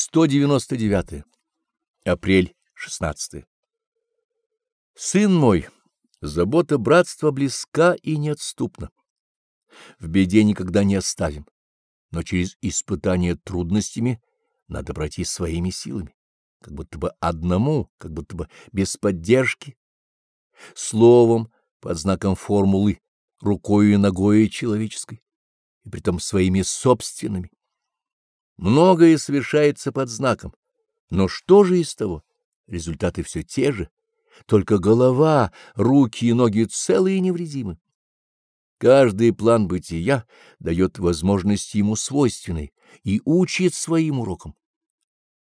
199. Апрель 16. Сын мой, забота братства близка и неотступна. В беде никогда не оставим, но через испытание трудностями надо пройти своими силами, как будто бы одному, как будто бы без поддержки, словом, под знаком формулы, рукой и ногой человеческой, и притом своими собственными. Многое совершается под знаком, но что же из того? Результаты все те же, только голова, руки и ноги целые и невредимы. Каждый план бытия дает возможности ему свойственной и учит своим урокам.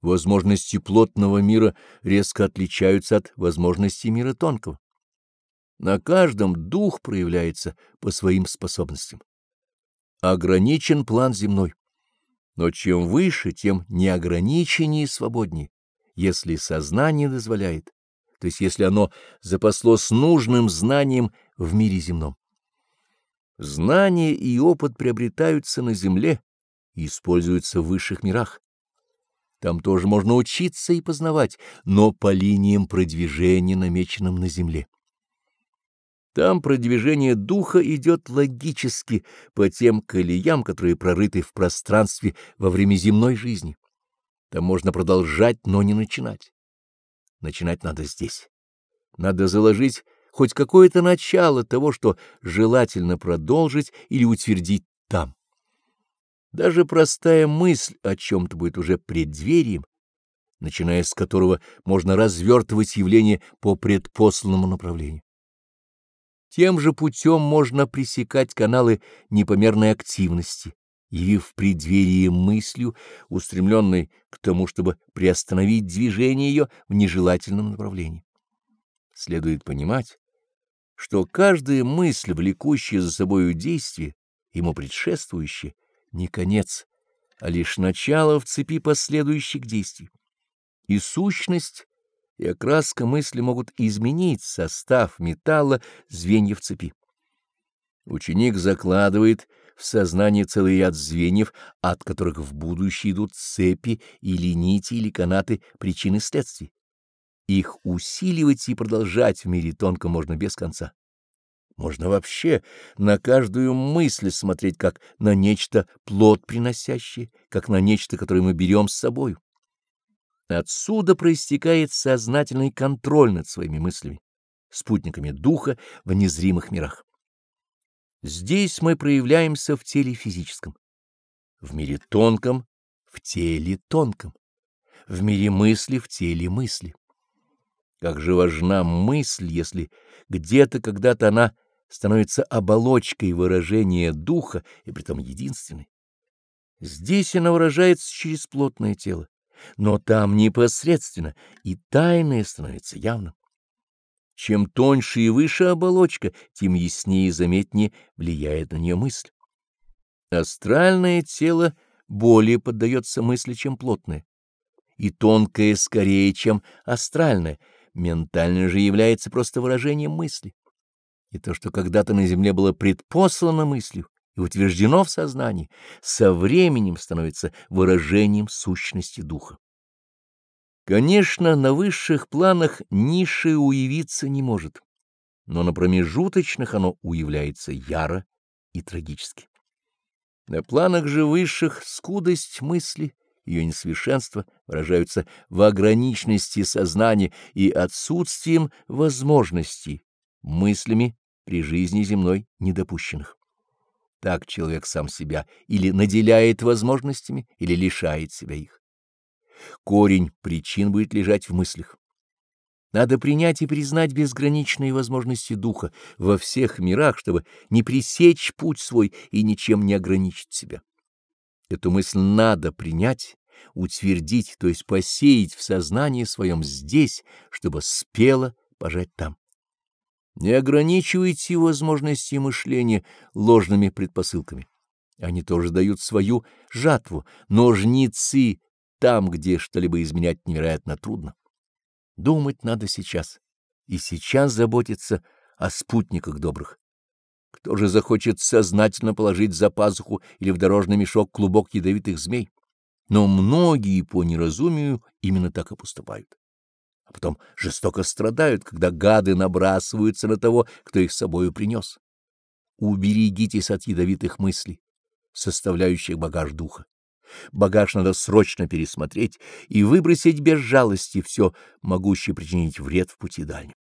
Возможности плотного мира резко отличаются от возможностей мира тонкого. На каждом дух проявляется по своим способностям. Ограничен план земной. Но чем выше, тем неограниченнее и свободнее, если сознание дозволяет, то есть если оно запаслось нужным знанием в мире земном. Знания и опыт приобретаются на земле и используются в высших мирах. Там тоже можно учиться и познавать, но по линиям продвижения, намеченным на земле. Там продвижение духа идет логически по тем колеям, которые прорыты в пространстве во время земной жизни. Там можно продолжать, но не начинать. Начинать надо здесь. Надо заложить хоть какое-то начало того, что желательно продолжить или утвердить там. Даже простая мысль о чем-то будет уже преддверием, начиная с которого можно развертывать явление по предпосланному направлению. Тем же путем можно пресекать каналы непомерной активности, явив в преддверии мыслью, устремленной к тому, чтобы приостановить движение ее в нежелательном направлении. Следует понимать, что каждая мысль, влекущая за собою действие, ему предшествующее, не конец, а лишь начало в цепи последующих действий. И сущность и окраска мысли могут изменить состав металла звеньев цепи. Ученик закладывает в сознание целый ряд звеньев, от которых в будущее идут цепи или нити или канаты причины следствий. Их усиливать и продолжать в мире тонко можно без конца. Можно вообще на каждую мысль смотреть как на нечто плод приносящее, как на нечто, которое мы берем с собою. Отсюда проистекает сознательный контроль над своими мыслями, спутниками духа в незримых мирах. Здесь мы проявляемся в теле физическом, в мире тонком — в теле тонком, в мире мысли — в теле мысли. Как же важна мысль, если где-то когда-то она становится оболочкой выражения духа и притом единственной. Здесь она выражается через плотное тело но там непосредственно и тайное становится явным. Чем тоньше и выше оболочка, тем яснее и заметнее влияет на нее мысль. Астральное тело более поддается мысли, чем плотное, и тонкое скорее, чем астральное, ментальное же является просто выражением мысли. И то, что когда-то на земле было предпослано мыслью, и утверждено в сознании, со временем становится выражением сущности духа. Конечно, на высших планах ниши уявиться не может, но на промежуточных оно уявляется яро и трагически. На планах же высших скудость мысли, ее несовершенство выражаются в ограниченности сознания и отсутствием возможностей, мыслями при жизни земной недопущенных. Так человек сам себя или наделяет возможностями, или лишает себя их. Корень причин будет лежать в мыслях. Надо принять и признать безграничные возможности духа во всех мирах, чтобы не пресечь путь свой и ничем не ограничить себя. Эту мысль надо принять, утвердить, то есть посеять в сознании своем здесь, чтобы спело пожать там. Не ограничивайте возможности мышления ложными предпосылками. Они тоже дают свою жатву, но жнецы там, где что-либо изменять невероятно трудно. Думать надо сейчас, и сейчас заботиться о спутниках добрых. Кто же захочет сознательно положить за пазуху или в дорожный мешок клубок ядовитых змей? но многие по неразумию именно так и поступают. А потом жестоко страдают, когда гады набрасываются на того, кто их с собою принес. Уберегитесь от ядовитых мыслей, составляющих багаж духа. Багаж надо срочно пересмотреть и выбросить без жалости все, могущее причинить вред в пути дальнем.